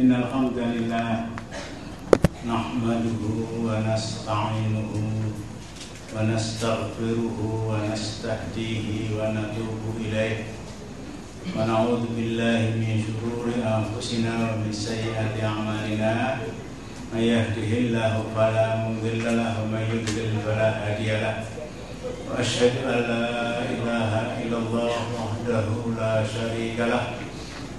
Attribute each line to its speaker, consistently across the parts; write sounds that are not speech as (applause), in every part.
Speaker 1: إن الحمد لله نحمده ونستعينه ونستغفره ونستهديه ونتوب إليه ونعوذ بالله من شرور أنفسنا ومن سيئات أعمالنا من يهده الله فلا مضل له ومن يضلل فلا هادي له وأشهد أن لا إله إلا الله وحده لا شريك له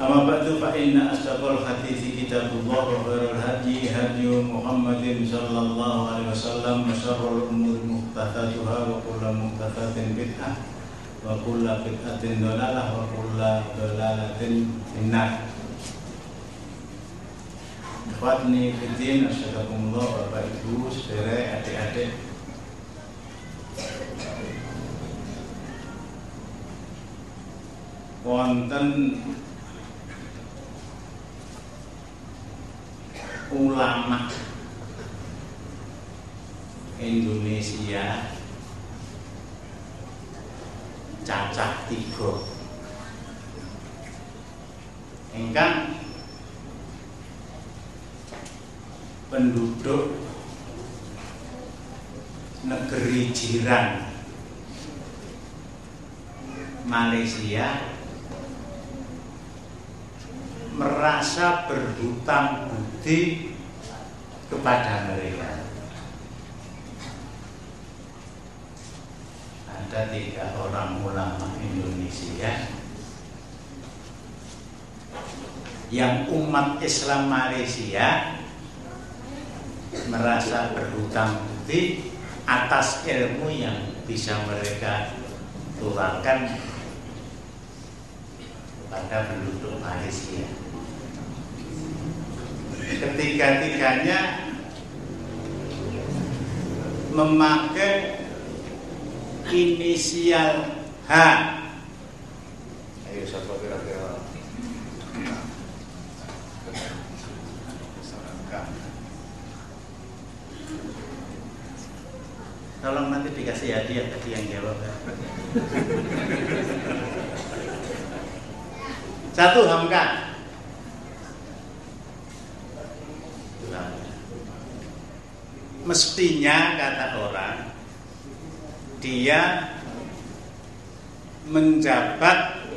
Speaker 1: أما بعد فإن أصدق الحديث كتاب الله وخير الهدي هدي محمد صلى الله عليه وسلم وشر الأمور محدثاتها وكل محدثات بدعة وكل بدعة ضلالة وكل ضلالة في النار Ikhwatni fiddin asyhadakumullah Bapak Ibu, saudara, adik-adik Wonten ulama Indonesia. Cacah tiga. Engkang penduduk negeri jiran Malaysia merasa berhutang budi kepada mereka. Ada tiga orang ulama Indonesia yang umat Islam Malaysia merasa berhutang budi atas ilmu yang bisa mereka tularkan kepada penduduk Malaysia ketiga-tiganya memakai inisial H. Ayo siapa kira-kira? Tolong nanti dikasih hadiah tadi yang jawab. (laughs) Satu Hamka. mestinya kata orang dia menjabat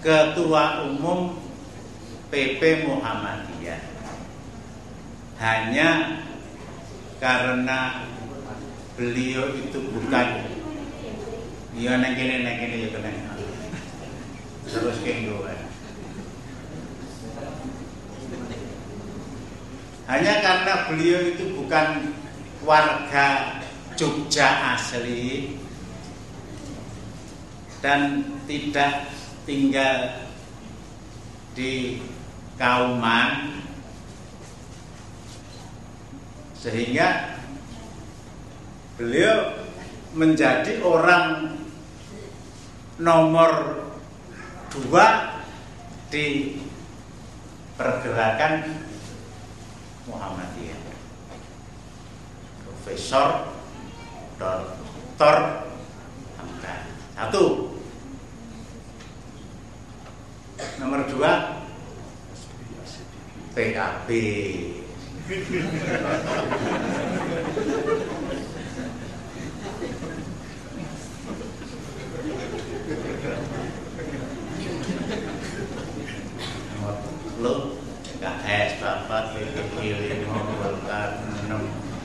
Speaker 1: ketua umum PP Muhammadiyah. Hanya karena beliau itu bukan. Ya neng kene neng kene ya kene terus kenggo Hanya karena beliau itu bukan warga Jogja asli dan tidak tinggal di Kauman. Sehingga beliau menjadi orang nomor dua di pergerakan Muhammadiyah. Profesor Hamka Satu Nomor dua PKB lo KS 4 PPI 5 Golkar 6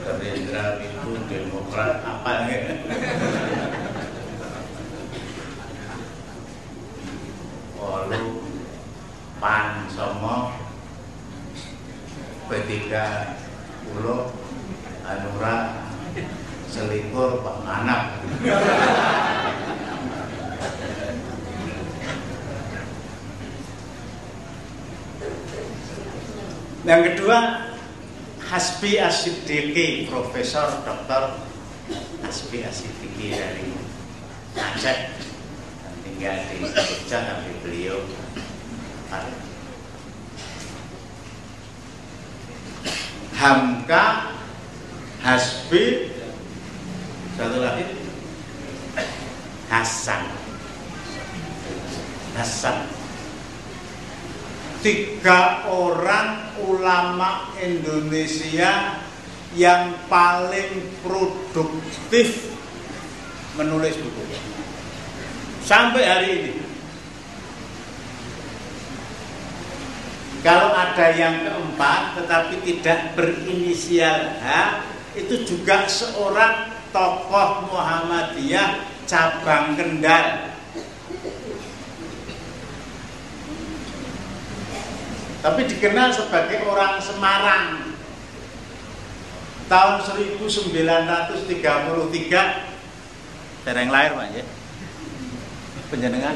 Speaker 1: Gerindra itu Demokrat apa ya? Walu Pan Somo P3 Ulo Anura Selikur Pak Anak Yang kedua Hasbi Asidiki Profesor Dr. Hasbi Asidiki dari Aceh tinggal di Jogja tapi beliau Hamka Hasbi satu lagi. Hasan. Hasan. Tiga orang ulama Indonesia yang paling produktif menulis buku sampai hari ini. Kalau ada yang keempat tetapi tidak berinisial H itu juga seorang tokoh Muhammadiyah cabang Kendal tapi dikenal sebagai orang Semarang. Tahun 1933 yang lahir Pak ya. Penjenengan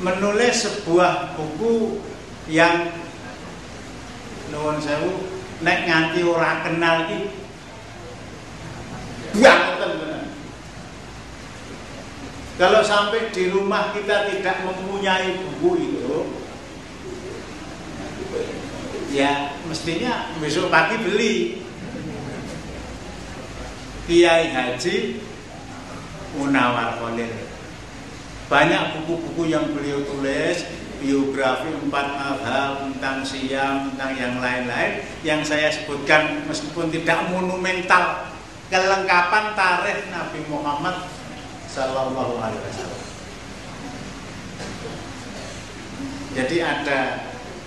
Speaker 1: menulis sebuah buku yang nuwun sewu nek nganti ora kenal iki banget kalau sampai di rumah kita tidak mempunyai buku itu, ya mestinya besok pagi beli. Kiai Haji Munawar Khalil. Banyak buku-buku yang beliau tulis, biografi empat hal tentang siam, tentang yang lain-lain yang saya sebutkan meskipun tidak monumental kelengkapan tarikh Nabi Muhammad Sallallahu Alaihi Wasallam. Jadi ada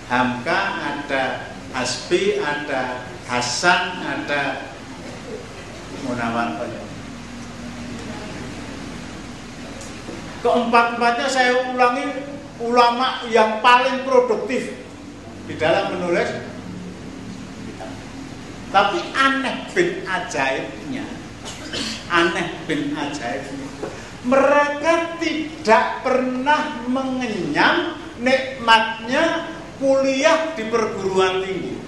Speaker 1: Hamka, ada Hasbi, ada Hasan, ada Munawar Keempat-empatnya saya ulangi ulama yang paling produktif di dalam menulis Tapi aneh bin ajaibnya, aneh bin ajaibnya mereka tidak pernah mengenyam nikmatnya kuliah di perguruan tinggi.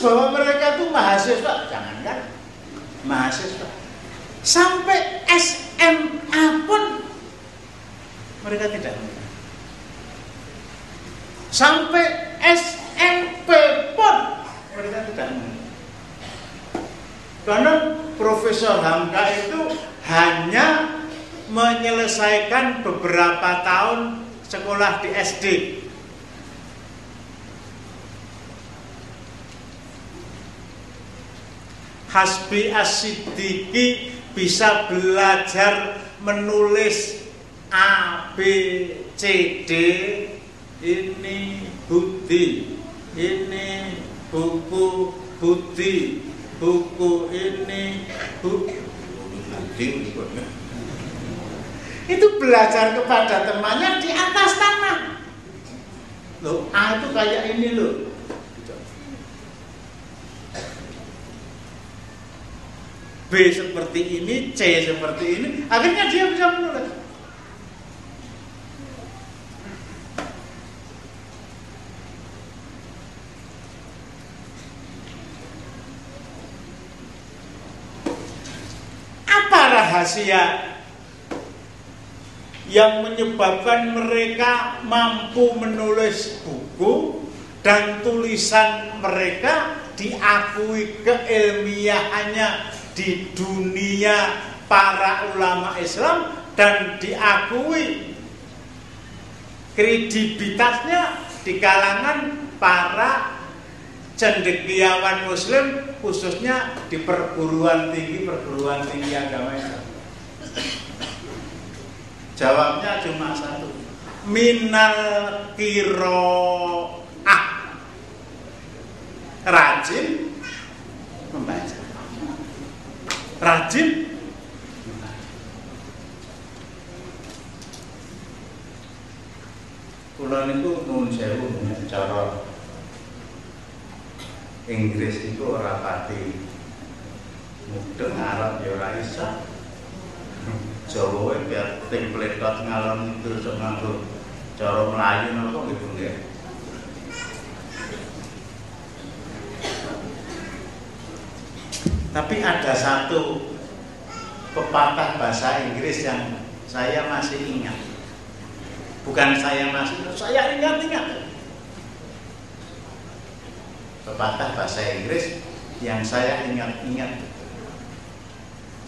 Speaker 1: Bahwa mereka itu mahasiswa, jangankan mahasiswa, sampai SMA pun mereka tidak Sampai SMP pun mereka tidak mengerti. Karena Profesor Hamka itu hanya menyelesaikan beberapa tahun sekolah di SD. Hasbi Asidiki bisa belajar menulis A, B, C, D. Ini bukti. Ini buku bukti. Buku ini buku itu belajar kepada temannya di atas tanah loh A itu kayak ini loh B seperti ini C seperti ini akhirnya dia bisa menulis. Rahasia yang menyebabkan mereka mampu menulis buku dan tulisan mereka diakui keilmiahannya di dunia para ulama Islam dan diakui kredibilitasnya di kalangan para cendekiawan muslim khususnya di perguruan tinggi perguruan tinggi agama Islam. Jawabnya cuma satu. Minal kiro ah rajin membaca rajin Kula niku nuwun sewu cara Inggris itu ora pati mudeng Arab ya ora iso. Jawa biar pletot ngalon itu iso nganggo cara Melayu napa gitu nggih. Tapi ada satu pepatah bahasa Inggris yang saya masih ingat. Bukan saya masih, saya ingat-ingat. Pepatah bahasa Inggris yang saya ingat-ingat.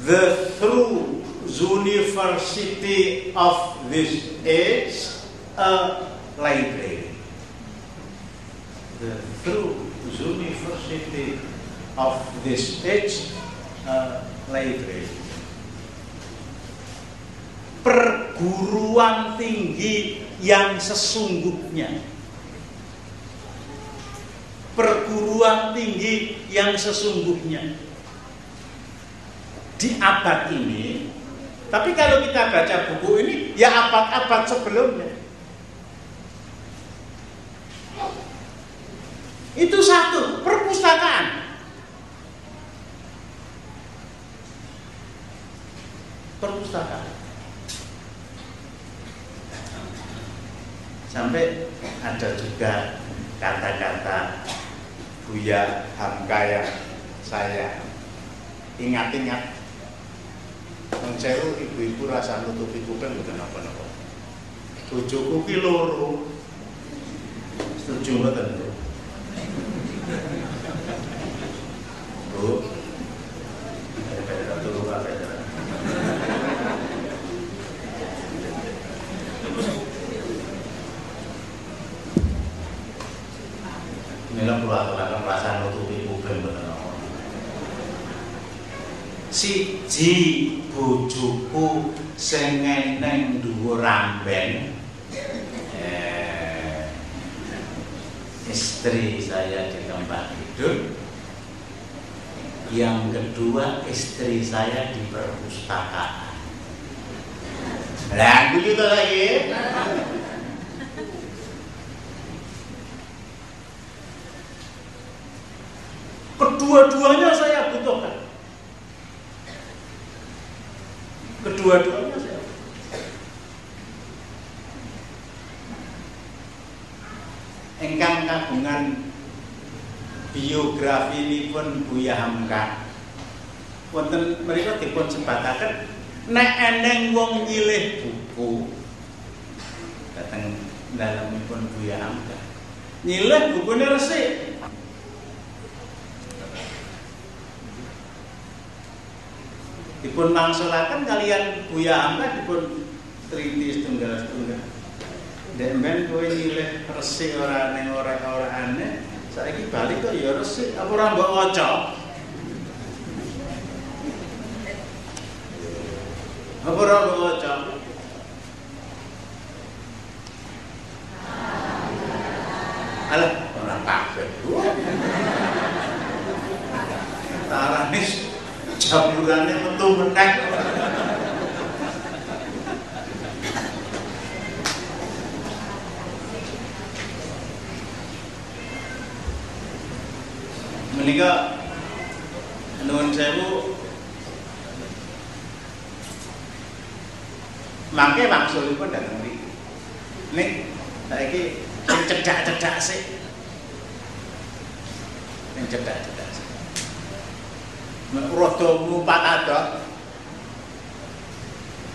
Speaker 1: The true university of this age a library. The true university of this age a library perguruan tinggi yang sesungguhnya. Perguruan tinggi yang sesungguhnya. Di abad ini, tapi kalau kita baca buku ini, ya abad-abad sebelumnya. Itu satu, perpustakaan. Perpustakaan. Sampai ada juga kata-kata Buya Hamka yang saya ingat-ingat Wong sewu ibu-ibu rasa nutupi kuping mboten napa-napa. Bojoku ki loro. Setuju mboten, Bu? Bu. Turu kabeh. Inilah kula aturaken perasaan nutupi kuping mboten napa. Siji bojoku sing ngeneng ramben. Eh, istri saya di tempat tidur. Yang kedua istri saya di perpustakaan. Lah, gitu lagi. Kedua-duanya saya butuhkan. Kedua-duanya saya. Engkang kagungan biografi ini pun Buya Hamka. Wonten mereka dipun sebataken nek eneng wong nyilih buku dateng dalamipun Buya Hamka. Nyilih bukunya resik. dipun mangsulaken kalian Buya Hamka dipun triti setunggal setunggal. Dek men kowe nyilih resik ora ning ora ora aneh, saiki balik kok ya resik apa ora mbok waca? Alah, ora kabeh. Taranis jaburannya metu meneh. Menika nuwun sewu mangke wangsulipun dateng mriki. Ning saiki sing cedak-cedak sik. Sing cedak-cedak sik. Rada mumpat adoh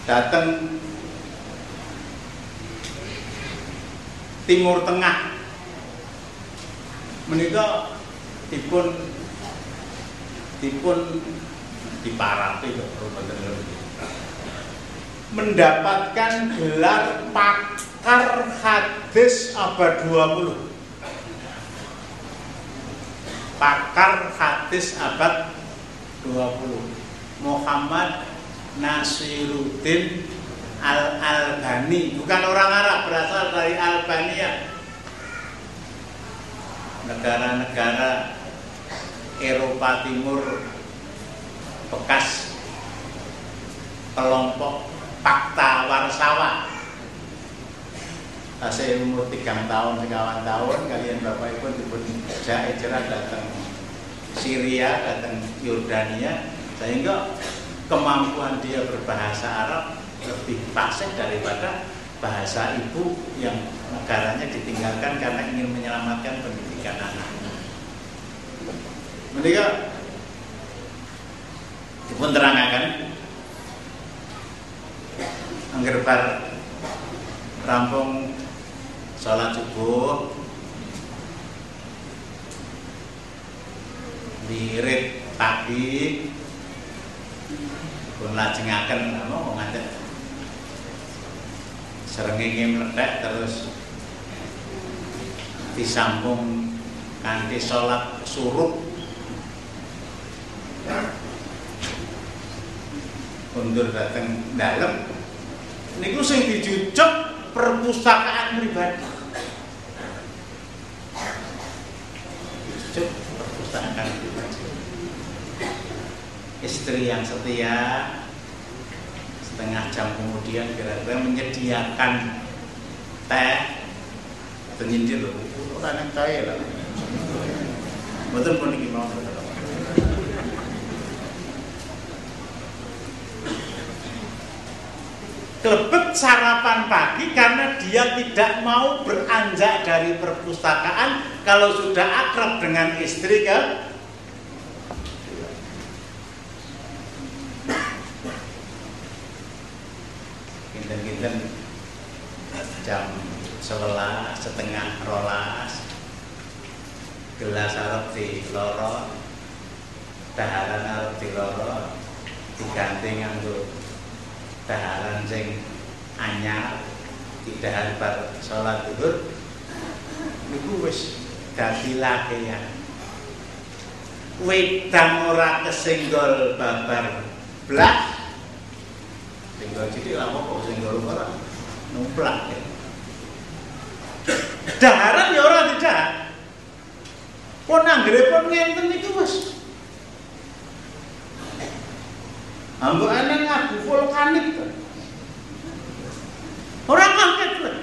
Speaker 1: dateng Timur Tengah menika dipun dipun diparati kok mendapatkan gelar pakar hadis abad 20 pakar hadis abad 20 Muhammad Nasiruddin Al Albani bukan orang Arab berasal dari Albania. Negara-negara Eropa Timur bekas kelompok Pakta Warsawa saya umur tiga tahun, sekawan tahun kalian bapak ibu dibun cerah datang Syria, datang Yordania sehingga kemampuan dia berbahasa Arab lebih fasih daripada bahasa ibu yang negaranya ditinggalkan karena ingin menyelamatkan pendidikan anak. Mereka pun terangkan angger bar rampung sholat subuh. Wirid pagi pun lajengaken apa mau ngantek serengenge meledak terus. Disambung kanthi sholat suruh mundur datang dalam niku sing dijujuk perpustakaan pribadi. Dijujuk perpustakaan pribadi. Istri yang setia setengah jam kemudian kira-kira menyediakan teh. Atau nyindir loh. Orang yang kaya lah. Betul pun ini mau Kelebet sarapan pagi karena dia tidak mau beranjak dari perpustakaan kalau sudah akrab dengan istri ke Ginten-ginten jam sebelas setengah rolas. Gelas arab di loro daharan arab di loro diganti nganggo daharan sing anyar tidak harus sholat zuhur niku wis dadi lakeyan. Wedang ora kesenggol babar blas tinggal jadi lama kok senggol ora? Numplak ya. daharan ya ora tidak. Pun anggere pun ngenten niku wis Ambo ana ngaku vulkanik tuh. Orang kaget tuh.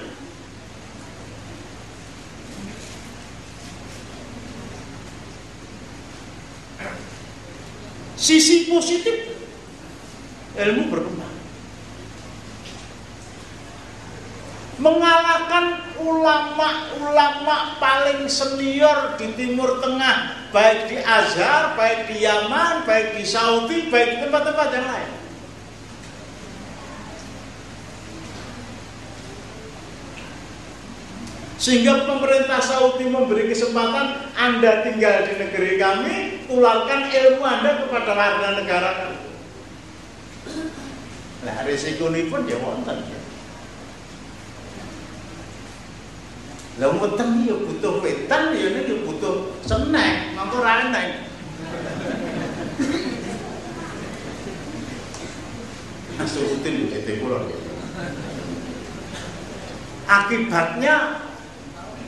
Speaker 1: Sisi positif ilmu berkembang. Mengalahkan ulama-ulama paling senior di Timur Tengah, baik di Azhar, baik di Yaman, baik di Saudi, baik di tempat-tempat yang lain. Sehingga pemerintah Saudi memberi kesempatan Anda tinggal di negeri kami, tularkan ilmu Anda kepada warga negara kami. Nah, risiko ini pun ya wonten. Lah weteng ya butuh wetan ya ini butuh seneng, mangko ra eneng. Nasurutin kete kula. Akibatnya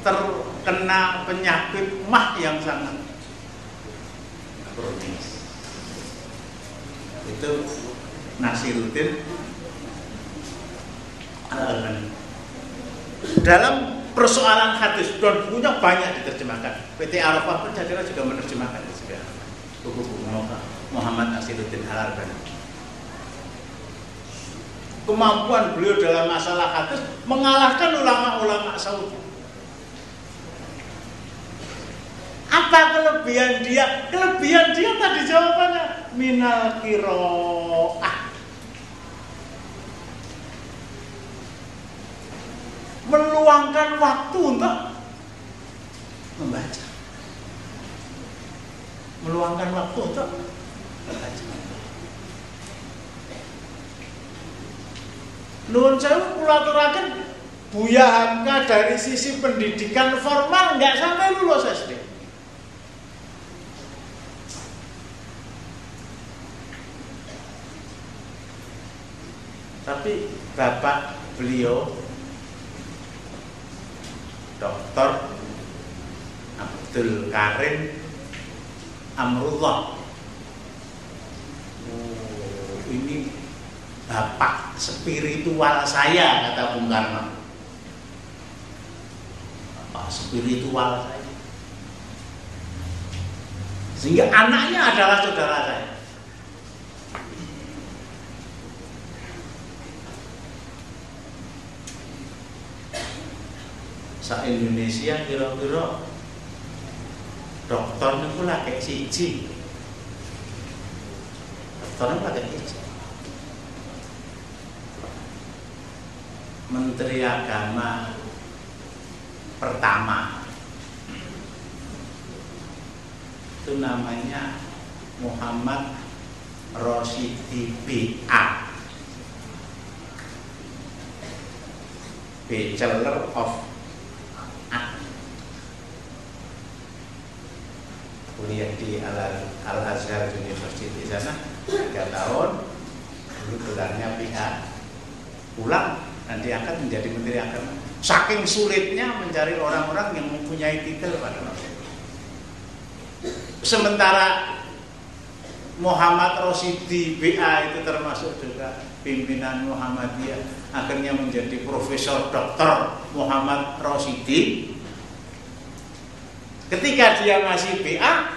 Speaker 1: terkena penyakit mah yang sangat kronis. Itu Nasiruddin dalam persoalan hadis dan bukunya banyak diterjemahkan. PT Arafah pun juga menerjemahkan juga buku-buku Muhammad Asiruddin Al Albani. Kemampuan beliau dalam masalah hadis mengalahkan ulama-ulama Saudi. Apa kelebihan dia? Kelebihan dia tadi jawabannya minal kiroah meluangkan waktu untuk membaca. Meluangkan waktu untuk membaca. Nuhun sewu kula aturaken Buya Hamka dari sisi pendidikan formal nggak sampai lulus SD. Tapi bapak beliau Dr. Abdul Karim Amrullah. Oh, ini bapak spiritual saya kata Bung Karno. Bapak spiritual saya. Sehingga anaknya adalah saudara saya. Sa Indonesia kira-kira dokter niku lagi siji. Dokter niku lagi siji. Menteri Agama pertama itu namanya Muhammad Rosidi BA Bachelor of kuliah di Al, Azhar University sana tiga tahun dulu gelarnya pihak pulang dan diangkat menjadi menteri agama saking sulitnya mencari orang-orang yang mempunyai titel pada waktu itu sementara Muhammad Rosidi BA itu termasuk juga pimpinan Muhammadiyah akhirnya menjadi Profesor Dr. Muhammad Rosidi Ketika dia masih BA,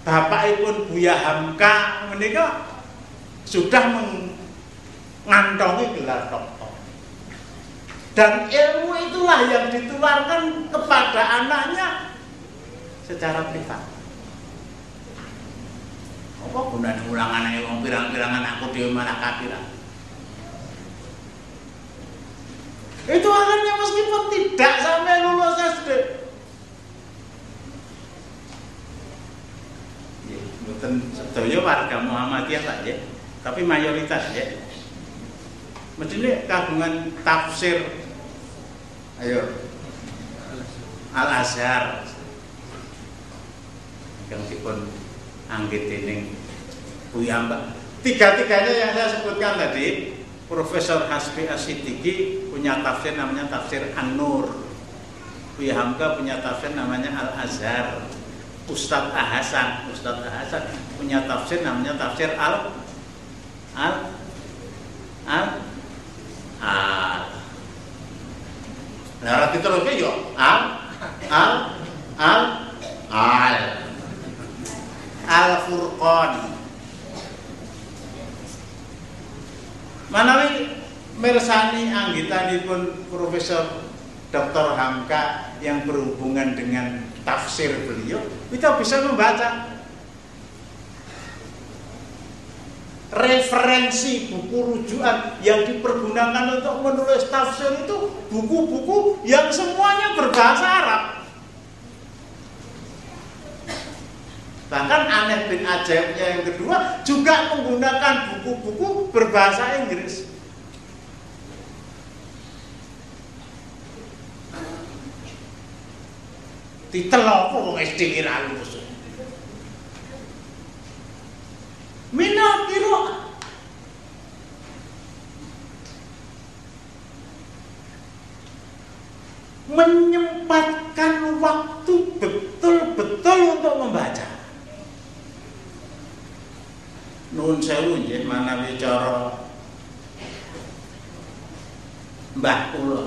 Speaker 1: Bapak pun Buya Hamka menikah sudah mengantongi gelar doktor. Dan ilmu itulah yang ditularkan kepada anaknya secara privat. Apa gunanya ulang anak yang pirang-pirang anakku di mana? Itu akhirnya meskipun tidak sampai lulus SD. Bukan sedaya warga Muhammadiyah Pak ya, tapi mayoritas ya. Mestinya kagungan tafsir ayo Al Azhar yang dipun anggit ini Mbak. Tiga-tiganya yang saya sebutkan tadi Profesor Hasbi Asidiki punya tafsir namanya tafsir An-Nur. Buya Hamka punya tafsir namanya Al-Azhar. Ustadz Ahasan, Ustadz Ahasan punya tafsir namanya tafsir Al Al Al Al. Nah, rati terus yo Al Al Al Al Al Furqan Manawi mersani pun Profesor Dr. Hamka yang berhubungan dengan tafsir beliau, kita bisa membaca referensi buku rujukan yang dipergunakan untuk menulis tafsir itu buku-buku yang semuanya berbahasa Arab. Bahkan aneh bin ajaibnya yang kedua juga menggunakan buku-buku berbahasa Inggris. Ditelok wong SD ira lulus. Mina kira menyempatkan waktu betul-betul untuk membaca. Nun sewu nggih manawi cara Mbah kula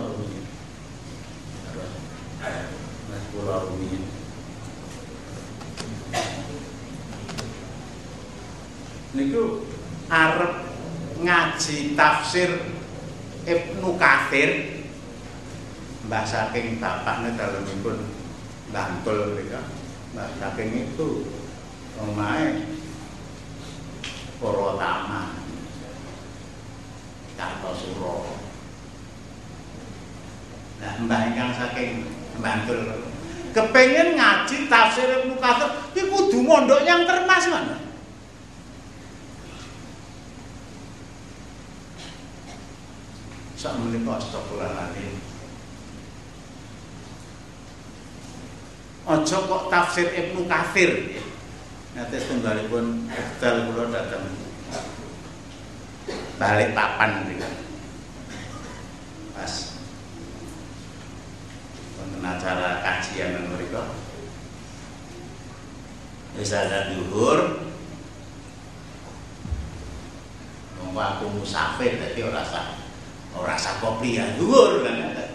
Speaker 1: rumiyin. Niku arep ngaji tafsir Ibnu Katsir Mbah saking bapakne dalemipun Bantul mereka Mbah saking itu omahe Korotama Kartosuro Nah mbah ingkang saking Bantul kepengen ngaji tafsir Ibnu Katsir iki kudu mondok yang termas mana sak menika astagfirullahaladzim Ojo kok tafsir Ibnu Katsir ya. Nanti setunggalipun Iqbal kula datang balik papan gitu. Pas wonten acara kajian mereka bisa ada duhur. Monggo aku musafir dadi ora sah ora sah kopi ya duhur kan?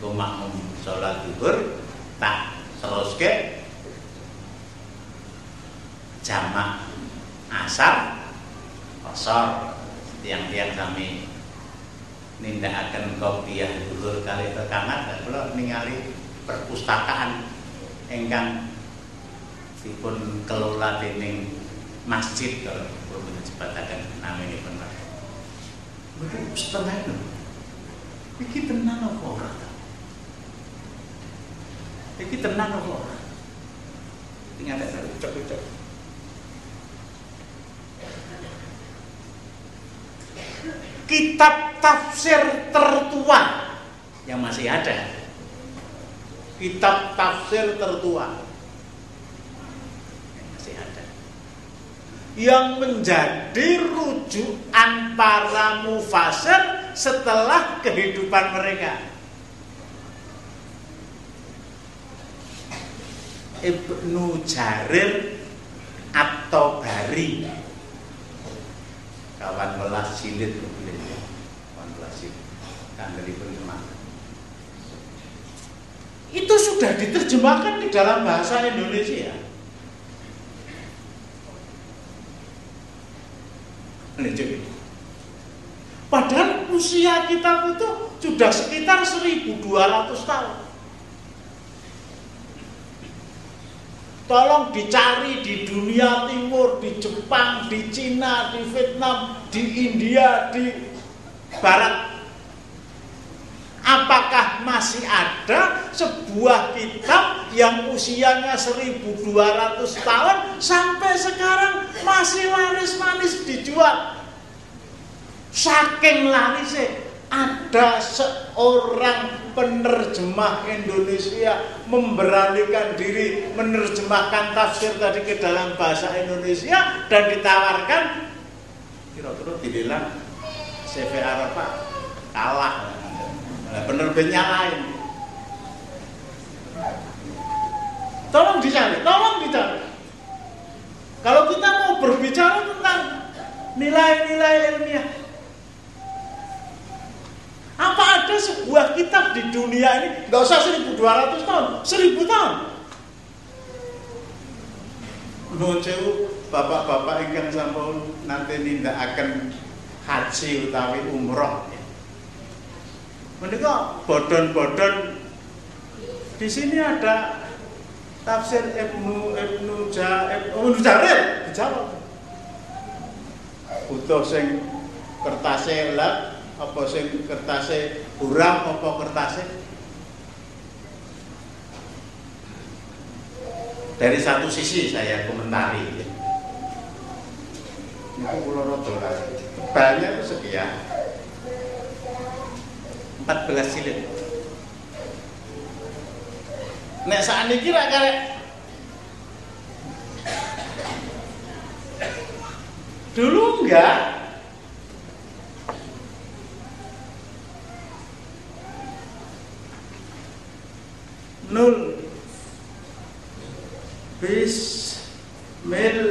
Speaker 1: Engko makmum salat duhur tak teruske jamak asar kosor tiang-tiang kami nindakaken kopiah duhur kali rekaman kula ningali perpustakaan ingkang dipun kelola dening masjid kalau pun disebataken namanya benar. Begitu setengah itu. Iki tenang apa ora? Iki tenang apa ora? Ingat ada ucap-ucap. Kitab tafsir tertua yang masih ada. Kitab tafsir tertua yang menjadi rujukan para mufasir setelah kehidupan mereka. Ibnu Jarir atau Bari kawan belas silit kawan belas silit. Kan dari itu sudah diterjemahkan di dalam bahasa Indonesia Padahal usia kita itu sudah sekitar 1200 tahun. Tolong dicari di dunia timur, di Jepang, di Cina, di Vietnam, di India, di Barat. Apakah masih ada sebuah kitab yang usianya 1200 tahun sampai sekarang masih laris manis dijual? Saking larisnya ada seorang penerjemah Indonesia memberanikan diri menerjemahkan tafsir tadi ke dalam bahasa Indonesia dan ditawarkan kira-kira dibilang CV Arafah kalah Nah, penerbitnya lain. Tolong dicari, tolong dicari. Kalau kita mau berbicara tentang nilai-nilai ilmiah, apa ada sebuah kitab di dunia ini? Nggak usah 1200 tahun, 1000 tahun? Nuhun bapak-bapak ingkang sampun nanti nindak akan haji utawi umroh. Mereka bodon-bodon di sini ada tafsir Ibnu Ibnu Ja Ibnu Jarir dijawab. Butuh sing kertase lek apa sing kertase buram apa kertase dari satu sisi saya komentari. Pulau rodo banyak sekian. 14 jilid. Nek saat ini kira karek. Dulu enggak Nul. Bis Mil.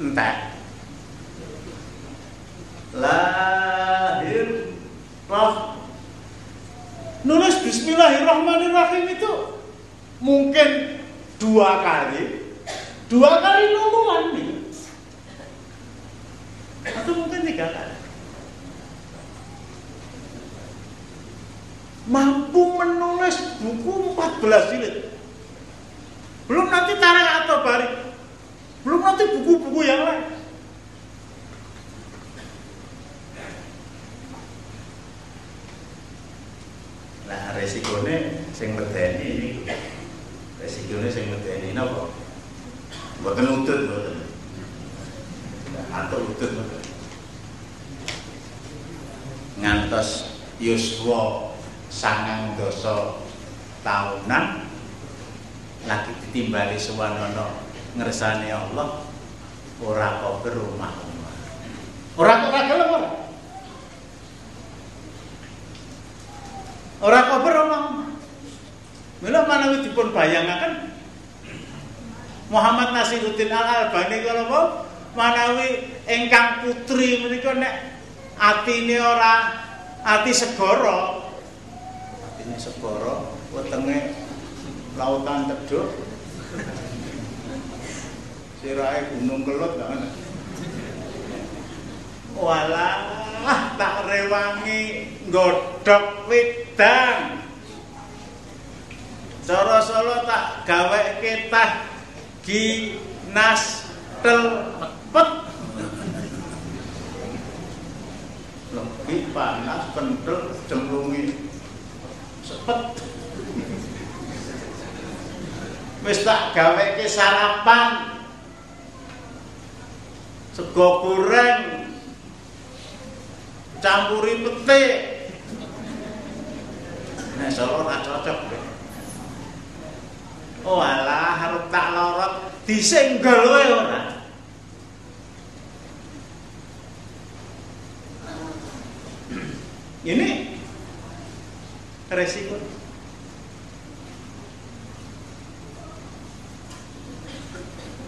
Speaker 1: Entah Lahir Roh. Nulis Bismillahirrahmanirrahim itu mungkin dua kali, dua kali numulan nih, atau mungkin tiga kali. Mampu menulis buku 14 jilid. Belum nanti tarik ngersane Allah ora kok rumah Orang kok ora gelem ora. Ora kober omong. Mila manawi dipun bayangaken Muhammad Nasiruddin Al Albani kalau mau manawi engkang putri menika nek atine ora ati segoro atine segoro wetenge lautan teduk sirahe gunung kelut kan walah tak rewangi nggodhok wedang. Cara solo tak gawe ketah ginas telpet lebih panas kental cemplungi sepet. Wis tak gawe ke sarapan sego goreng. Campuri pete. Nah solo ora cocok oh alah harus tak lorot. Disenggol wae ora ini resiko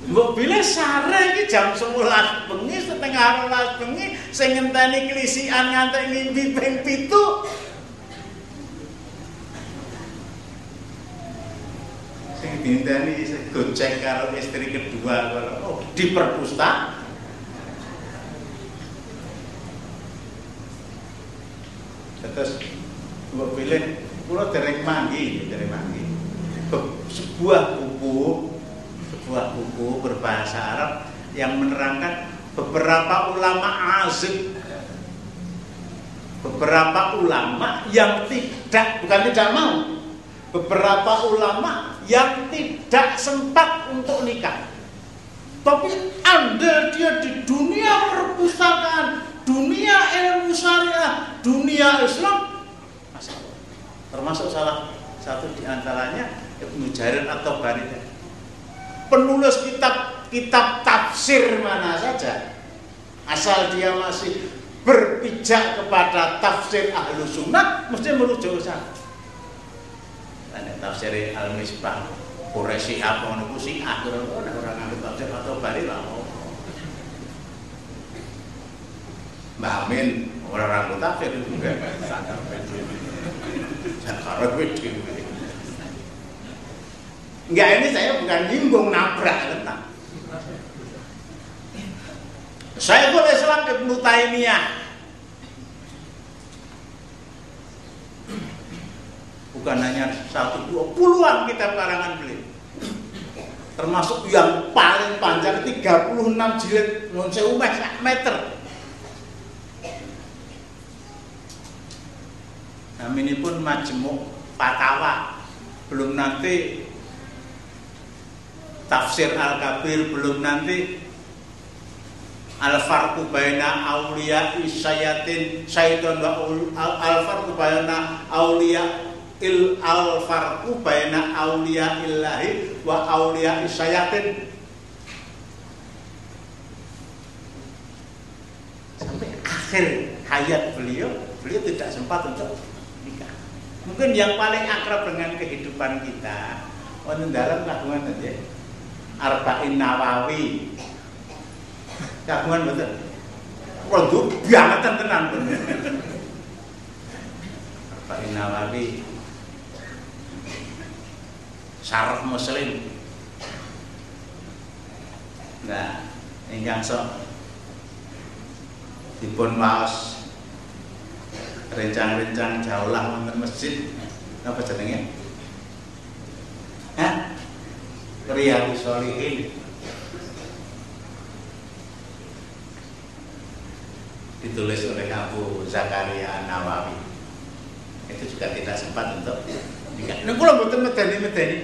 Speaker 1: Mbok bile sare iki jam 11 bengi setengah 12 bengi sing ngenteni klisian ngantek ngimpi ping 7 sing dinteni gocek karo istri kedua oh, di perpustakaan. Terus mbok pilih kula dereng manggi dereng manggi. Sebuah buku sebuah buku berbahasa Arab yang menerangkan beberapa ulama azim. Beberapa ulama yang tidak bukan tidak mau. Beberapa ulama yang tidak sempat untuk nikah. Tapi andil dia di dunia perpustakaan dunia ilmu syariah dunia Islam. Termasuk salah satu di antaranya Ibnu Jarir atau Bani penulis kitab kitab tafsir mana saja. Asal dia masih berpijak kepada tafsir ahlu sunnah mesti merujuk sana Tanya tafsir al misbah Quraisy apa ngono ku? Sing akhir orang ngambil tafsir atau bari lah Mbak Amin orang orang tafsir itu wedi Enggak ini saya bukan nyinggung nabrak. Saya boleh Islam Ibnu Taimiyah bukan hanya satu dua puluhan kitab karangan beliau. Termasuk yang paling panjang 36 jilid non sewu meter. Nah ini pun majemuk fatawa. Belum nanti tafsir Al-Kabir belum nanti. Al-Farqu baina auliya isyayatin. Syaiton wa al-farqu baina auliya il al-farqu baina auliya illahi wa auliya isyayatin. Sampai akhir hayat beliau beliau tidak sempat untuk nikah. Mungkin yang paling akrab dengan kehidupan kita wonten dalam kagungan aja Arba'in Nawawi. Kagungan betul. Rondo bangetan tenan. Arba'in Nawawi. Syarah Muslim. Nah, ingkang sok dipun waos rencang-rencang jaulah wonten masjid apa jenenge? Hah? Riyadus Shalihin. Ditulis oleh Abu Zakaria Nawawi. Itu juga tidak sempat untuk nikah. Nah, kalau betul medeni medeni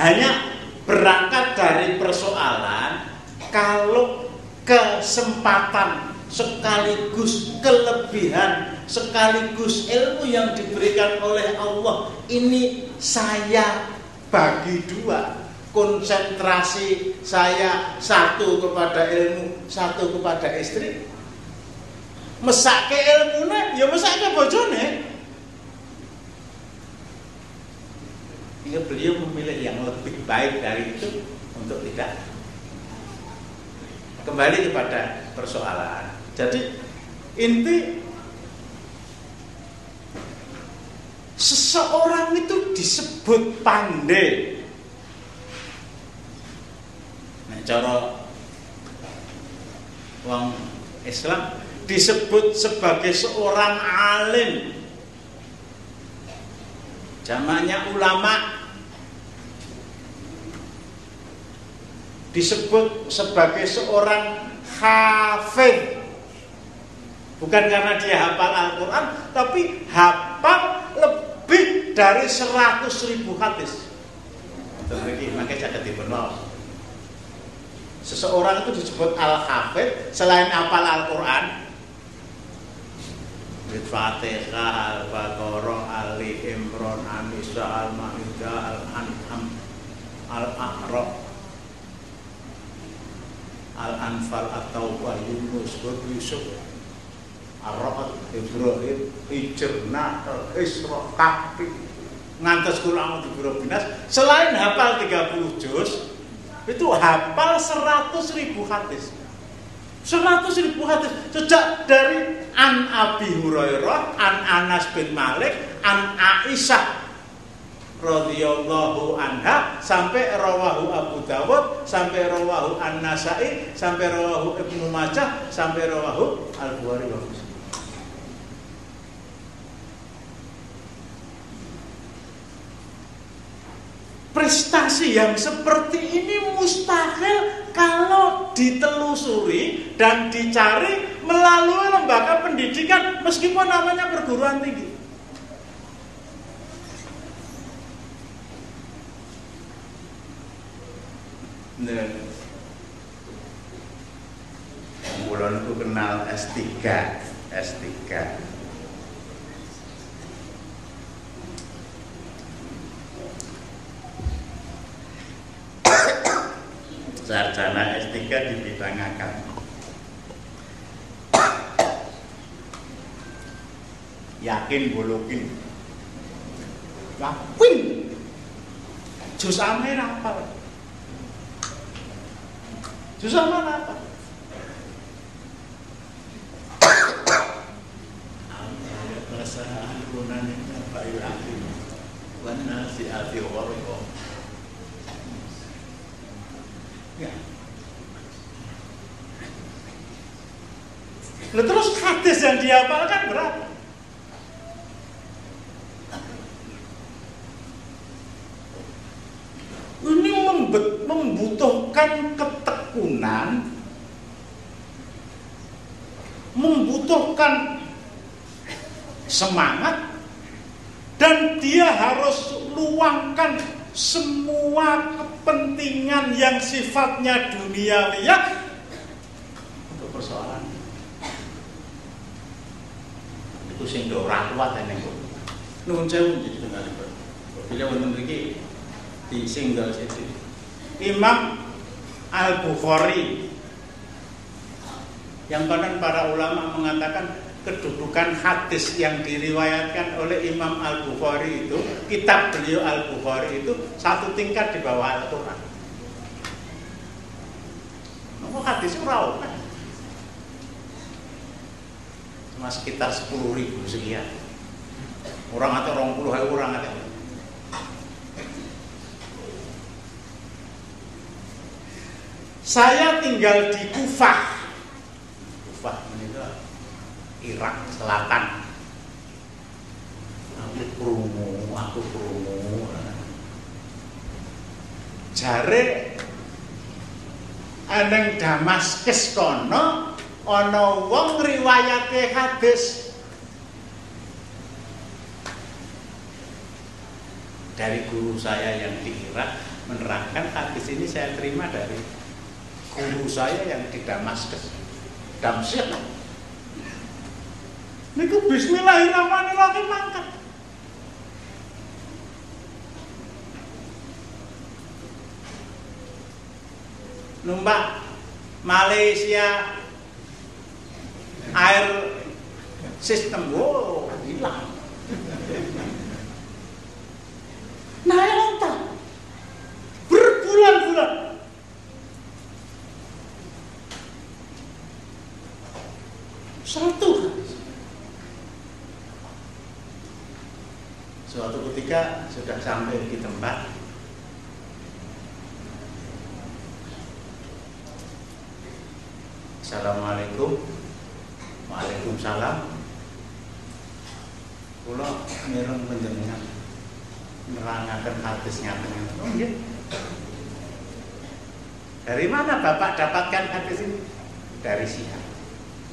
Speaker 1: hanya berangkat dari persoalan kalau kesempatan sekaligus kelebihan sekaligus ilmu yang diberikan oleh Allah ini saya bagi dua konsentrasi saya satu kepada ilmu, satu kepada istri. Mesake ilmune, ya mesake bojone. Hingga beliau memilih yang lebih baik dari itu untuk tidak kembali kepada persoalan. Jadi inti seseorang itu disebut pandai. Nah, cara wong Islam disebut sebagai seorang alim. Jamaknya ulama disebut sebagai seorang hafid. Bukan karena dia hafal Al-Quran, tapi hafal lebih lebih dari 100 ribu hadis. Terus makanya jaga dibenal. Seseorang itu disebut al-hafid selain apal Al-Quran. Al-Fatihah, Al-Baqarah, Ali Imran, An-Nisa, Al-Maidah, Al-An'am, Al-A'raf, Al-Anfal, At-Taubah, Yunus, Yusuf, Ar-Ra'd, Ibrahim, Hijr, Nahl, Isra, Kahfi ngantos kula di binas selain hafal 30 juz itu hafal 100 ribu hadis. 100 ribu hadis. Sejak dari An Abi Hurairah An Anas bin Malik An Aisyah radhiyallahu anha sampai rawahu Abu Dawud sampai rawahu An Nasai sampai rawahu Ibnu Majah sampai rawahu Al Bukhari wa Muslim prestasi yang seperti ini mustahil kalau ditelusuri dan dicari melalui lembaga pendidikan meskipun namanya perguruan tinggi. Nah, itu kenal S3, S3 sarjana S3 di bidang akad. Yakin bolokin. Yakin. Jus amer apa? Jus amer apa? Perasaan gunanya apa ya? Wana si ati warga. Ya. Nah, terus hadis yang dihafalkan berapa? Ini membutuhkan ketekunan, membutuhkan semangat, dan dia harus luangkan semua kepentingan yang sifatnya duniawiya. Untuk persoalan. Itu sing do ora kuat ning nuwun sewu jadi dengar bila wonten mriki di single situ Imam Al Bukhari yang konon para ulama mengatakan kedudukan hadis yang diriwayatkan oleh Imam Al Bukhari itu kitab beliau Al Bukhari itu satu tingkat di bawah Al Quran. Nopo hadis kan? Cuma sekitar sepuluh ribu sekian. Orang atau orang puluh orang atau Saya tinggal di Kufah Irak Selatan. Aku krungu aku krungu jare aneng Damaskus kono ana wong riwayate hadis dari guru saya yang di Irak menerangkan hadis ini saya terima dari guru saya yang di Damaskus Damsyik Niku bismillahirrahmanirrahim mangkat. numpak Malaysia air sistem. Wow hilang. Naik lontar berbulan-bulan. Satu suatu ketika sudah sampai di tempat Assalamualaikum Waalaikumsalam Kula mireng panjenengan nerangaken hadis ngaten Oh iya. Dari mana Bapak dapatkan hadis ini? Dari Syiah.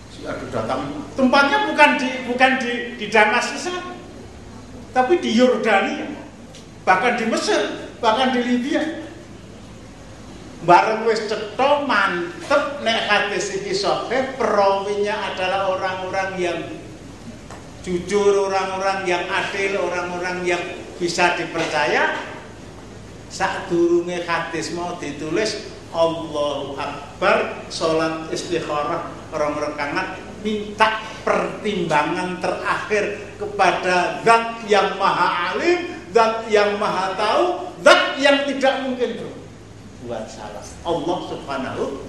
Speaker 1: Syiah datang. Tempatnya bukan di bukan di di Damaskus, tapi di Yordania, bahkan di Mesir, bahkan di Libya bareng wis cetha mantep nek hadis iki sahih perawinya adalah orang-orang yang jujur, orang-orang yang adil, orang-orang yang bisa dipercaya. Saat durunge hadis mau ditulis Allahu Akbar salat istikharah orang rekangan minta pertimbangan terakhir kepada zat yang maha alim, zat yang maha tahu, zat yang tidak mungkin buat salah. Allah subhanahu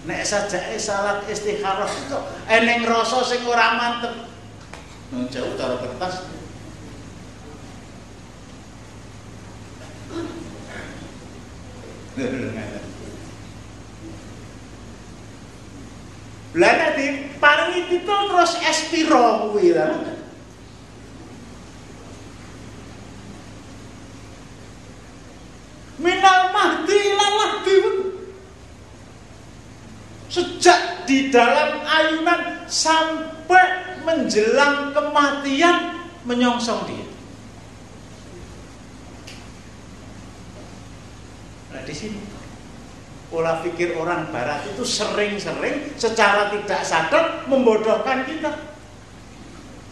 Speaker 1: nek saja salat istikharah itu eneng rasa sing ora mantep. Nang jauh taruh kertas Lah nek diparingi titel terus espiro kuwi lah. minal mahdi ilal mahdi. Sejak di dalam ayunan sampai menjelang kematian menyongsong dia. Nah di sini pola pikir orang barat itu sering-sering secara tidak sadar membodohkan kita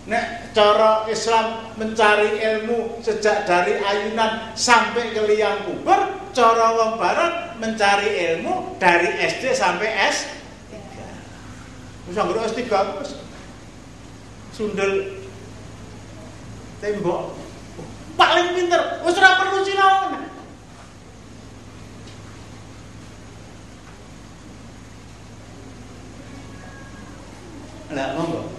Speaker 1: Nek cara Islam mencari ilmu sejak dari ayunan sampai ke liang kubur, cara wong barat mencari ilmu dari SD sampai S 3. Wis anggere S 3 wis sundel tembok. Paling pinter, wis perlu sinau. Lah monggo.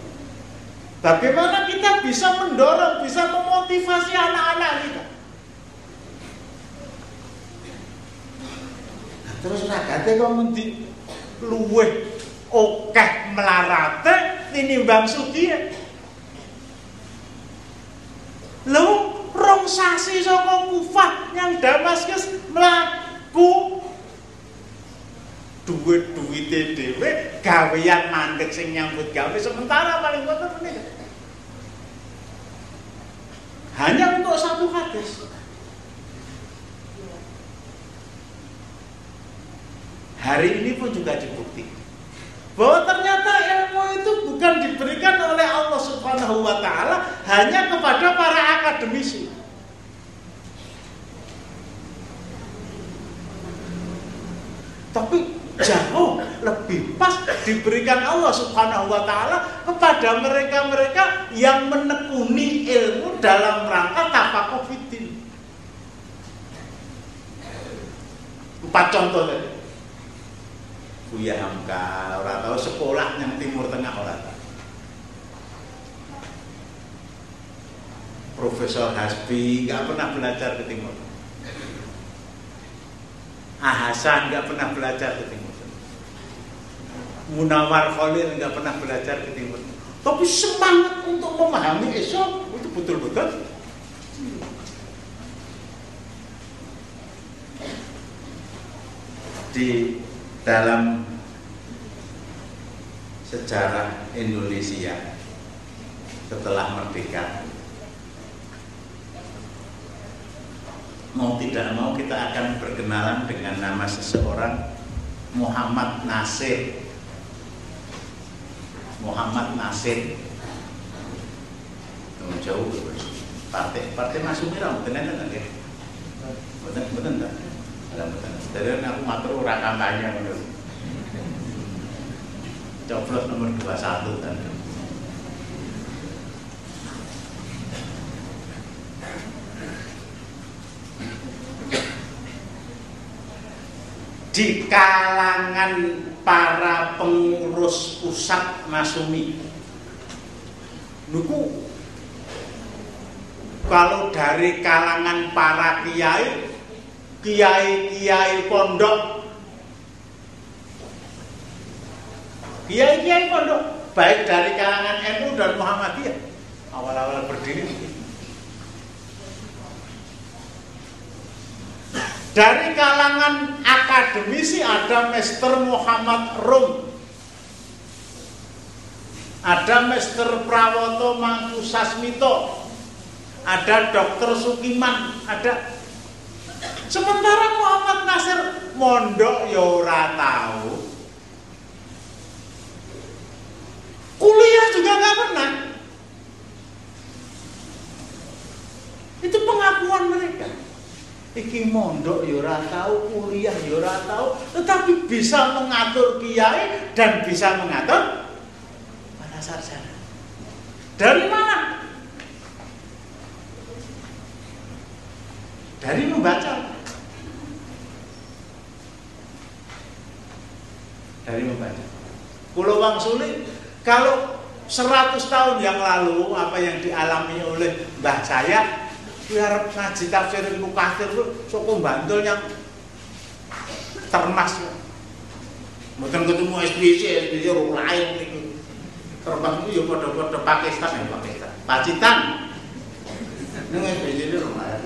Speaker 1: Bagaimana kita bisa mendorong, bisa memotivasi anak-anak kita? Nah, terus ragate kok mesti luweh okeh melarate tinimbang sugih. Lho, rong sasi saka Kufah yang Damaskus mlaku duit-duwite dhewe gawean mandek sing nyambut gawe sementara paling kotor menika. Hanya untuk satu hadis. Hari ini pun juga dibukti bahwa ternyata ilmu itu bukan diberikan oleh Allah Subhanahu wa taala hanya kepada para akademisi. Tapi jauh lebih pas diberikan Allah Subhanahu wa taala kepada mereka-mereka yang menekuni ilmu dalam rangka tafakufiddin. Empat contoh tadi. Buya Hamka, orang tahu sekolah yang Timur Tengah orang tahu. Profesor Hasbi nggak pernah belajar ke Timur. Ah Hasan nggak pernah belajar ke Timur. Munawar Khalil nggak pernah belajar ke timur. Tapi semangat untuk memahami Islam itu betul-betul di dalam sejarah Indonesia setelah merdeka mau tidak mau kita akan berkenalan dengan nama seseorang Muhammad Nasir Muhammad Nasir. Jauh partai partai masuk mira mboten enten nggih mboten mboten ta ada mboten. Dari aku matur ora kampanye ngono. Coblos nomor 21 kan. di kalangan para pengurus pusat Masumi. Nuku kalau dari kalangan para kiai, kiai-kiai pondok, kiai-kiai pondok, baik dari kalangan NU dan Muhammadiyah, awal-awal berdiri Dari kalangan akademisi ada Master Muhammad Rum. Ada Master Prawoto Mangkusasmito. Ada Dr. Sukiman, ada Sementara Muhammad Nasir mondok ya tahu. Kuliah juga nggak pernah. Itu pengakuan mereka iki mondok ya ora tahu, kuliah ya ora tahu, tetapi bisa mengatur kiai dan bisa mengatur para sarjana. Dari mana? Dari membaca. Dari membaca. Pulau Wang Sulit, kalau 100 tahun yang lalu apa yang dialami oleh Mbah saya biar ngaji tafsir Ibnu Katsir itu soko bantul yang termas. Mboten ketemu SBC, SBC orang lain itu. Termas itu ya pada-pada Pakistan ya Pakistan. Pacitan. Ini SBC itu orang lain.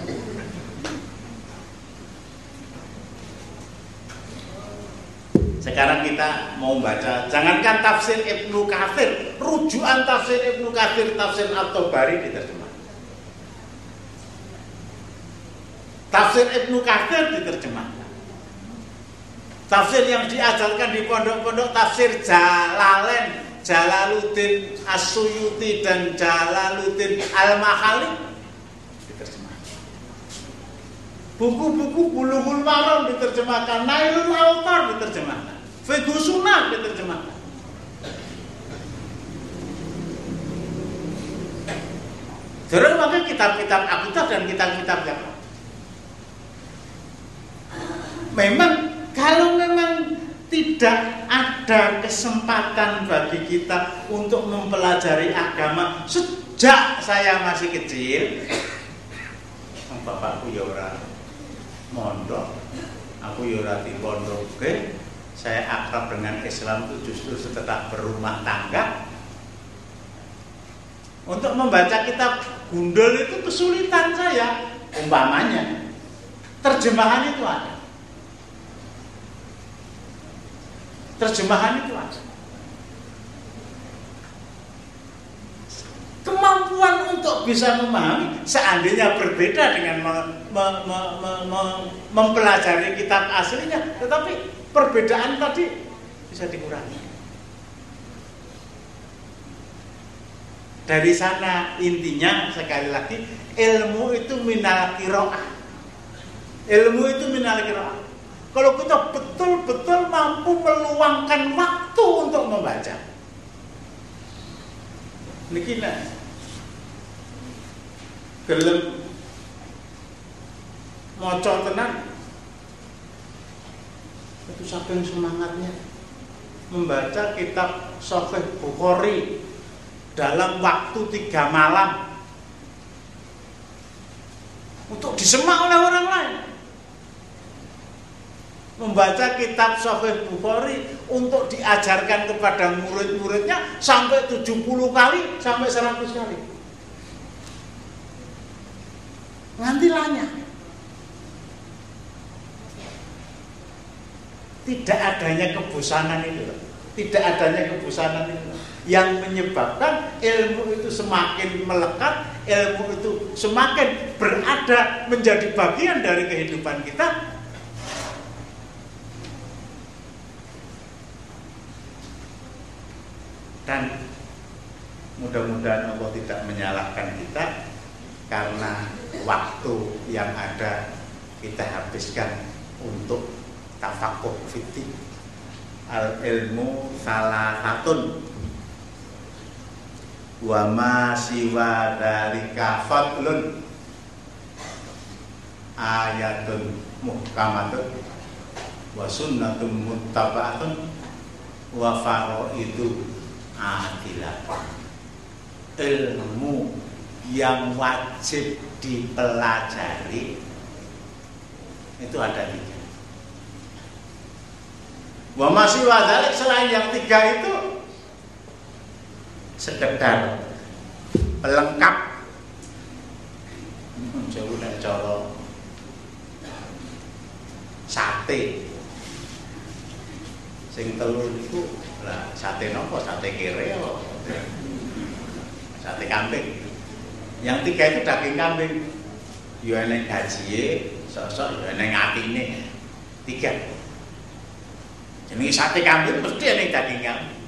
Speaker 1: Sekarang kita mau baca, jangankan tafsir Ibnu Katsir, rujukan tafsir Ibnu Katsir, tafsir At-Tabari diterjemah. Tafsir Ibnu Katsir diterjemahkan. Tafsir yang diajarkan di pondok-pondok tafsir Jalalain, Jalaluddin As-Suyuti dan Jalaluddin Al-Mahali diterjemahkan. Buku-buku Bulughul Maram diterjemahkan, Nailul Autar diterjemahkan, Fiqh Sunnah diterjemahkan. Terus maka kitab-kitab akidah dan kitab-kitab yang memang kalau memang tidak ada kesempatan bagi kita untuk mempelajari agama sejak saya masih kecil bapakku ya ora mondok. Aku ya ora di pondok saya akrab dengan Islam itu justru setelah berumah tangga. Untuk membaca kitab gundul itu kesulitan saya. Umpamanya terjemahan itu ada Terjemahan itu ada. Kemampuan untuk bisa memahami seandainya berbeda dengan me, me, me, me, me, mempelajari kitab aslinya, tetapi perbedaan tadi bisa dikurangi. Dari sana intinya sekali lagi ilmu itu minal kiroah. Ilmu itu minal kiroah. Kalau kita betul-betul mampu meluangkan waktu untuk membaca. Niki nah. Gelem maca tenan. Itu saking semangatnya membaca kitab Sahih Bukhari dalam waktu tiga malam untuk disemak oleh orang lain membaca kitab Sahih Bukhari untuk diajarkan kepada murid-muridnya sampai 70 kali sampai 100 kali. Nganti lanya. Tidak adanya kebosanan itu. Tidak adanya kebosanan itu yang menyebabkan ilmu itu semakin melekat, ilmu itu semakin berada menjadi bagian dari kehidupan kita dan mudah-mudahan Allah tidak menyalahkan kita karena waktu yang ada kita habiskan untuk tafakuh fitik al ilmu salah satun wa ma siwa dalika fadlun. Ayatun muhkamatun. Wa sunnatun muttaba'atun. Wa itu adilah ilmu yang wajib dipelajari itu ada tiga. Wa masih wadalik selain yang tiga itu sekedar pelengkap. Jauh nek cara sate. Sing telur itu lah sate nopo sate kere sate kambing yang tiga itu daging kambing yo enek gajiye sosok yo enek atine tiga ini sate kambing mesti ada daging kambing.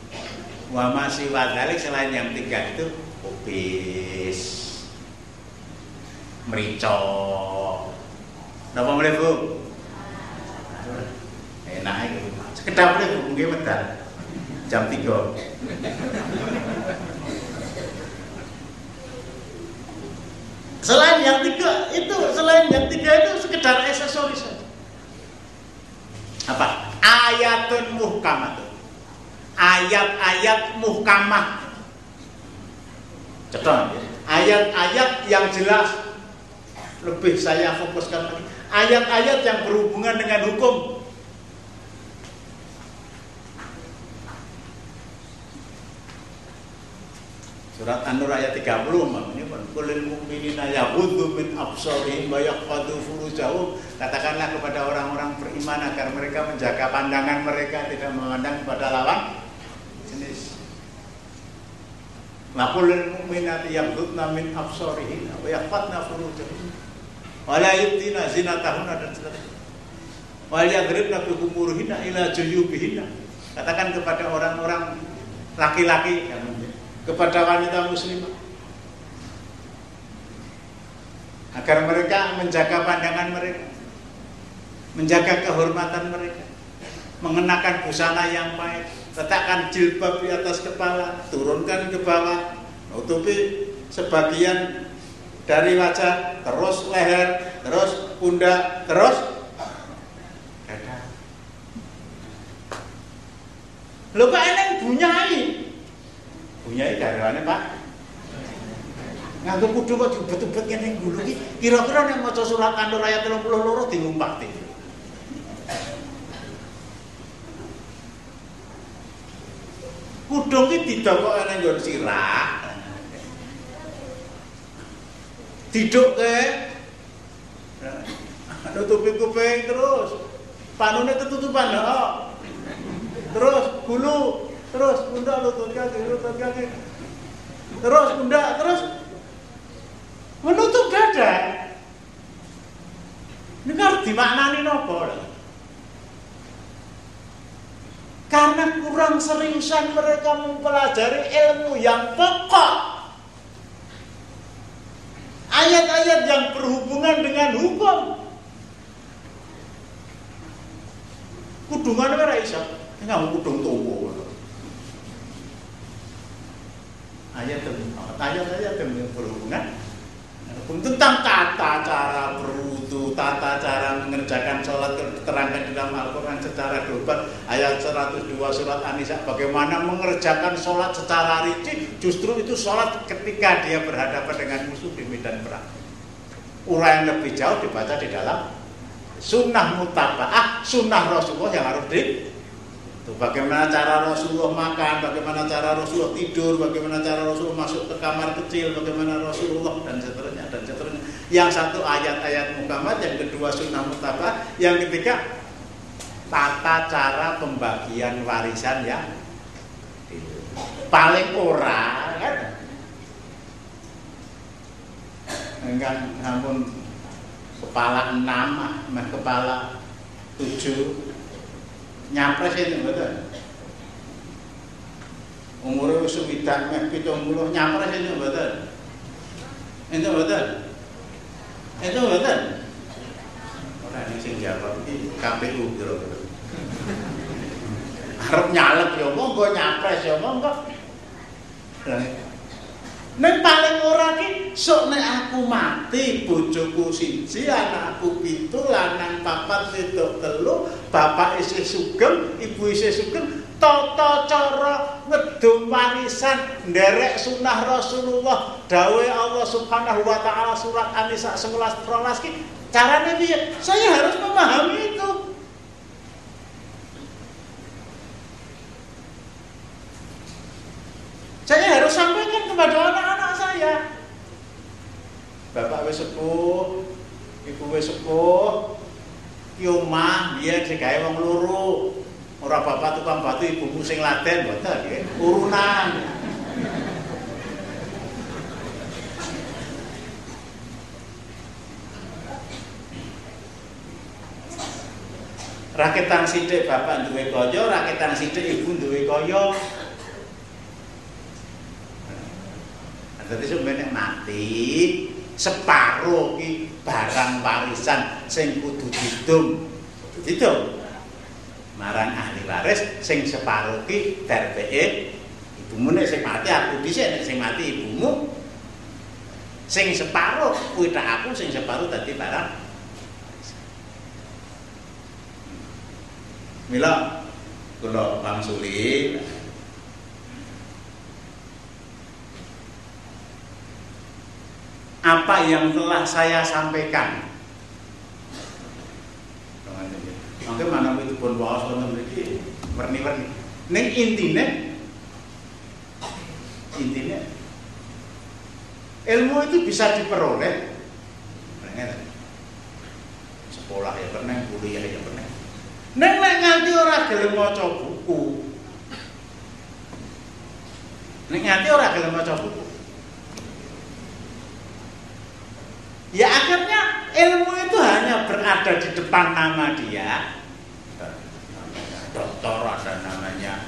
Speaker 1: Wa masih wadalik selain yang tiga itu kubis, merico. Napa boleh Bu? Enak itu. Sekedap boleh Bu, mungkin medal. Jam tiga. Selain yang tiga itu, selain yang tiga itu sekedar aksesoris saja. Apa? ayatun muhkamatun ayat-ayat muhkamah Ceton, ayat-ayat yang jelas lebih saya fokuskan lagi ayat-ayat yang berhubungan dengan hukum Surat An-Nur ayat 30 ini pun kulil mu'minina yaghuddu min absarihim wa yahfadhu furujahum. Katakanlah kepada orang-orang beriman agar mereka menjaga pandangan mereka tidak memandang kepada lawan jenis. Wa kulil mu'minati yaghuddna min absarihim wa yahfadna furujahum. Wa la yubdina dan seterusnya. Wa yadribna bi khumurihinna ila juyubihinna. Katakan kepada orang-orang laki-laki yang kepada wanita muslimah. Agar mereka menjaga pandangan mereka menjaga kehormatan mereka mengenakan busana yang baik letakkan jilbab di atas kepala turunkan ke bawah nutupi sebagian dari wajah terus leher terus pundak terus dada. Kok eneng bunyai punya garwane Pak? Nganggo kudu kok diubet-ubet ngene gulu iki. Kira-kira nek maca surat An-Nur ayat 32 diumpati Kudung iki didokok ana nggon sirah. Didukke nutupi kuping terus. Panune ketutupan oh. terus gulu terus bunda lutut kaki lutut kaki terus bunda terus. Menutup dada ini ngerti maknani nopo? Karena kurang seriusan mereka mempelajari ilmu yang pokok. Ayat-ayat yang berhubungan dengan hukum. Kudungan ora iso nggak kudung tuwa ayat ayat-ayat yang berhubungan. Tentang tata cara berwudu, tata cara mengerjakan sholat terangkan di dalam Al-Quran secara global ayat 102 surat An-Nisa bagaimana mengerjakan sholat secara rinci justru itu sholat ketika dia berhadapan dengan musuh di medan perang uraian lebih jauh dibaca di dalam sunnah mutaba'ah sunnah Rasulullah yang harus di bagaimana cara Rasulullah makan, bagaimana cara Rasulullah tidur, bagaimana cara Rasulullah masuk ke kamar kecil, bagaimana Rasulullah dan seterusnya dan seterusnya. Yang satu ayat-ayat Muhammad, yang kedua sunnah mutabah, yang ketiga tata cara pembagian warisan ya. Paling ora kan? Enggak ampun. Kepala enam mah kepala tujuh nyapres itu betul umur sekitar meh pitung puluh nyapres itu mboten. itu betul itu betul Ora yang sing jawab ini KPU kira Arep nyalep ya monggo nyampres ya monggo. Nek paling ora ki sok nek aku mati bojoku siji, anakku pitu, lanang papat, wedok telu, bapak isih sugeng, ibu isih sugeng, tata cara ngedum warisan nderek sunah Rasulullah dawuh Allah Subhanahu wa taala surat An-Nisa 11 12 ki carane piye? Saya harus memahami itu. Saya harus sampaikan kepada anak-anak saya. Bapak wis ibu wis sepuh, biyen digawe wong loro. Ora bapak tukang batu ibumu sing laden mboten nggih. Urunan. Raketan sithik bapak duwe kaya, raketan sithik ibu duwe kaya. Dadi sampeyan mati separo ki barang warisan sing kudu didum. Didum. Marang ahli waris sing separo ki darbeke ibumu nek sing mati aku dhisik nek sing mati ibumu. Sing separo kuwi tak aku sing separo dadi barang. Mila kula wangsuli apa yang telah saya sampaikan. Mungkin mana itu pun bawa wonten mriki werni-werni. Ning intine intine ilmu itu bisa diperoleh sekolah ya pernah, kuliah ya pernah. Nek nek nganti ora gelem maca buku. Nek nganti ora gelem maca buku. Ya akhirnya ilmu itu hanya berada di depan nama dia. Dokter ada namanya,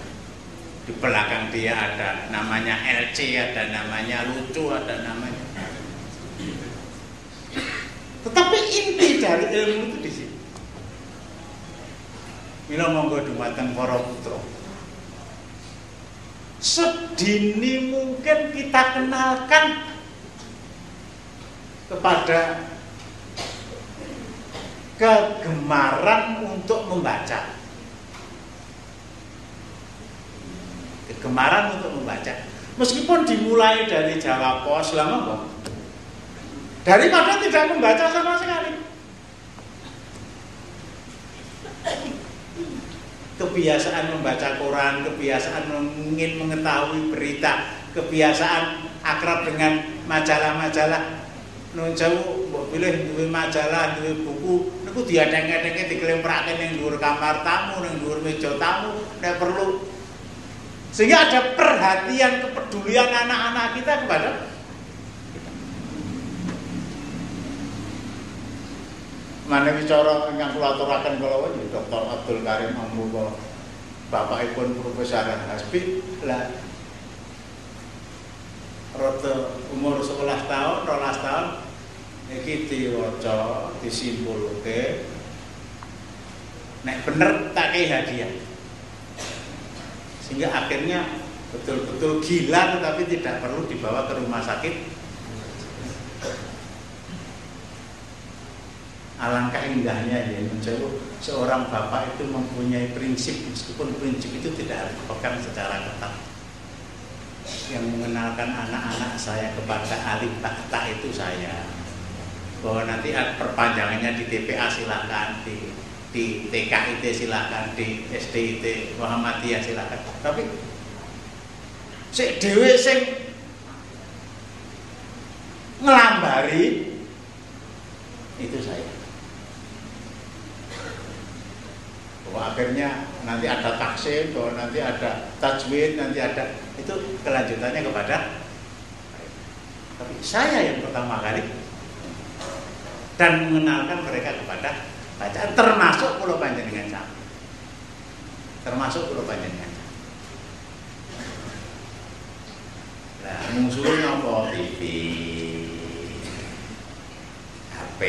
Speaker 1: di belakang dia ada namanya LC, ada namanya lucu, ada namanya. Tetapi inti dari ilmu itu di sini. Mila monggo dumateng para putra. Sedini mungkin kita kenalkan kepada kegemaran untuk membaca. Kegemaran untuk membaca. Meskipun dimulai dari Jawa Pos lama kok. Daripada tidak membaca sama sekali. Kebiasaan membaca koran, kebiasaan ingin mengetahui berita, kebiasaan akrab dengan majalah-majalah nun jauh mbok pilih duwe majalah, duwe buku, niku diadeng-adenge diklemprake ning dhuwur kamar tamu, ning dhuwur meja tamu, nek perlu. Sehingga ada perhatian, kepedulian anak-anak kita kepada Mana bicara yang kula aturaken kula Dr. Abdul Karim Amrullah. Bapakipun Profesor Hasbi lah rada umur 11 tahun, 12 tahun iki diwaca disimpulke nek bener tak kei hadiah. Sehingga akhirnya betul-betul gila tetapi tidak perlu dibawa ke rumah sakit. Alangkah indahnya ya menjauh seorang bapak itu mempunyai prinsip meskipun prinsip itu tidak dipegang secara ketat yang mengenalkan anak-anak saya kepada alif tak itu saya. Bahwa nanti perpanjangannya di TPA silakan di di TKIT silakan di SDIT Muhammadiyah silakan. Tapi si dewe sing ngelambari itu saya. Bahwa akhirnya nanti ada taksim bahwa nanti ada tajwid nanti ada itu kelanjutannya kepada tapi saya yang pertama kali dan mengenalkan mereka kepada bacaan termasuk pulau panjenengan sama termasuk pulau panjenengan nah musuhnya apa? TV HP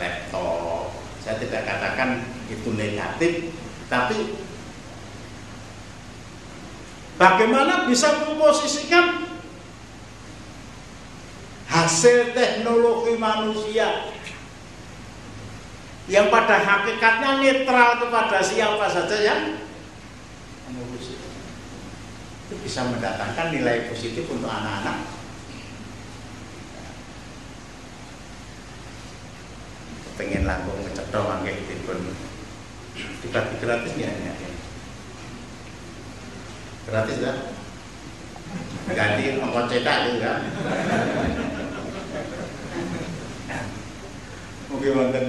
Speaker 1: laptop. Saya tidak katakan itu negatif, tapi bagaimana bisa memposisikan hasil teknologi manusia yang pada hakikatnya netral kepada siapa saja yang itu bisa mendatangkan nilai positif untuk anak-anak. Pengen langkung ngecetho mangke dipun dibagi gratis ya, ya, ya. Gratis kan? Ganti ongkos cetak juga mungkin wonten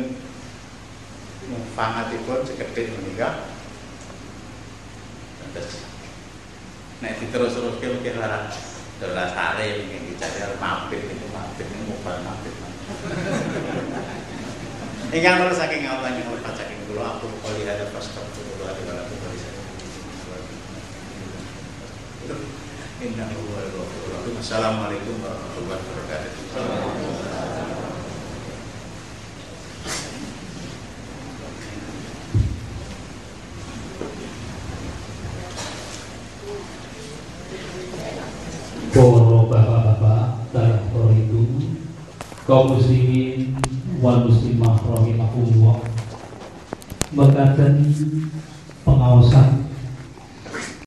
Speaker 1: fangatipun sekedhik menika. Terus nek diterus-teruske mungkin lara dolar sare mungkin dicari mabit itu mabit itu mobile mabit. Ingkang terus saking Allah yang lepas saking kula aku kali ada pas ketemu ada bala kali saya. Assalamualaikum warahmatullahi wabarakatuh.
Speaker 2: Poro bapak-bapak dan itu kaum muslimin wal muslimah rahimahullah berkatan pengawasan